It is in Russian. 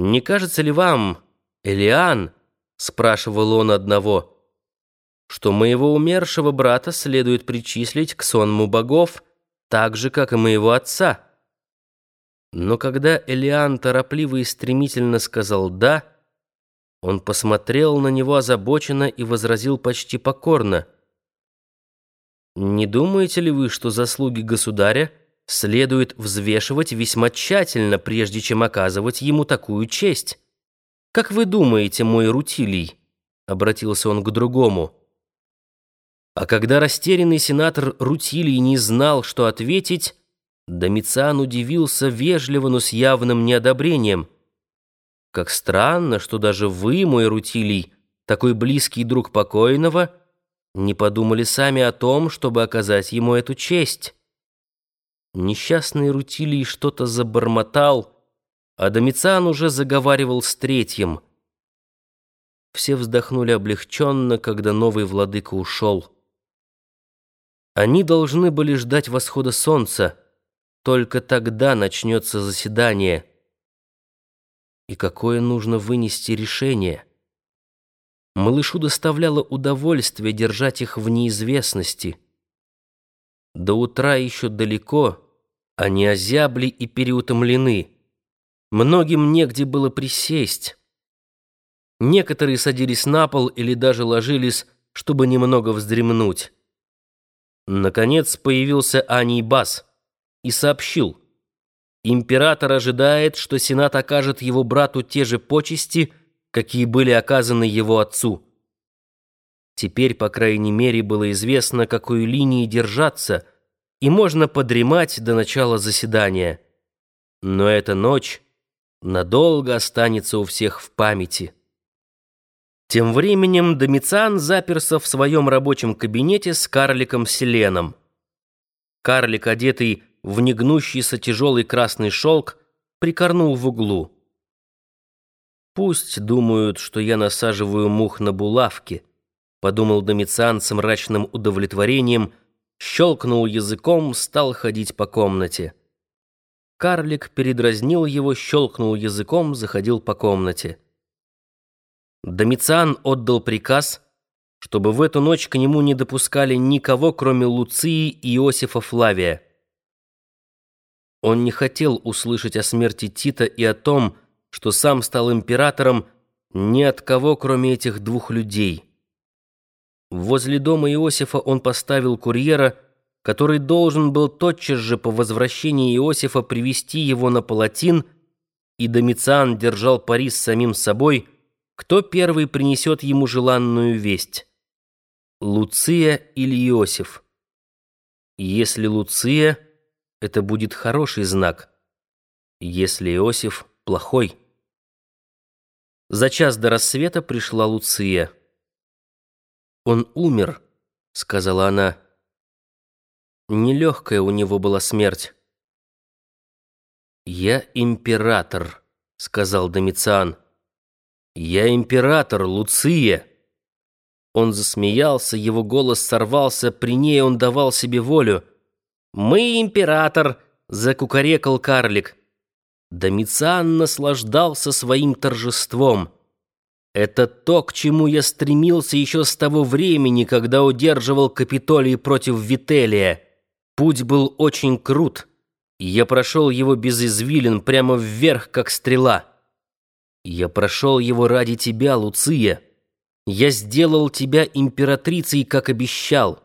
«Не кажется ли вам, Элиан, — спрашивал он одного, — что моего умершего брата следует причислить к сонму богов, так же, как и моего отца?» Но когда Элиан торопливо и стремительно сказал «да», он посмотрел на него озабоченно и возразил почти покорно. «Не думаете ли вы, что заслуги государя следует взвешивать весьма тщательно, прежде чем оказывать ему такую честь? Как вы думаете, мой Рутилий?» — обратился он к другому. А когда растерянный сенатор Рутилий не знал, что ответить, Домициан удивился вежливо, но с явным неодобрением. «Как странно, что даже вы, мой Рутилий, такой близкий друг покойного, не подумали сами о том, чтобы оказать ему эту честь». Несчастный Рутилий что-то забормотал, а Домициан уже заговаривал с третьим. Все вздохнули облегченно, когда новый владыка ушел. Они должны были ждать восхода солнца, только тогда начнется заседание. И какое нужно вынести решение? Малышу доставляло удовольствие держать их в неизвестности. До утра еще далеко, они озябли и переутомлены. Многим негде было присесть. Некоторые садились на пол или даже ложились, чтобы немного вздремнуть. Наконец появился Анибас и сообщил. Император ожидает, что Сенат окажет его брату те же почести, какие были оказаны его отцу. Теперь, по крайней мере, было известно, какой линии держаться, и можно подремать до начала заседания. Но эта ночь надолго останется у всех в памяти. Тем временем Домициан заперся в своем рабочем кабинете с карликом Селеном. Карлик, одетый в негнущийся тяжелый красный шелк, прикорнул в углу. «Пусть думают, что я насаживаю мух на булавки», — подумал Домициан с мрачным удовлетворением, щелкнул языком, стал ходить по комнате. Карлик передразнил его, щелкнул языком, заходил по комнате. Домициан отдал приказ, чтобы в эту ночь к нему не допускали никого, кроме Луции и Иосифа Флавия. Он не хотел услышать о смерти Тита и о том, что сам стал императором, ни от кого, кроме этих двух людей. Возле дома Иосифа он поставил курьера, который должен был тотчас же по возвращении Иосифа привести его на палатин, и Домициан держал пари с самим собой, кто первый принесет ему желанную весть — Луция или Иосиф. Если Луция — это будет хороший знак, если Иосиф плохой. За час до рассвета пришла Луция. «Он умер», — сказала она. Нелегкая у него была смерть. «Я император», — сказал Домициан. «Я император, Луция». Он засмеялся, его голос сорвался, при ней он давал себе волю — «Мы император!» — закукарекал карлик. Домициан наслаждался своим торжеством. Это то, к чему я стремился еще с того времени, когда удерживал Капитолий против Вителия. Путь был очень крут, я прошел его без извилин прямо вверх, как стрела. Я прошел его ради тебя, Луция. Я сделал тебя императрицей, как обещал.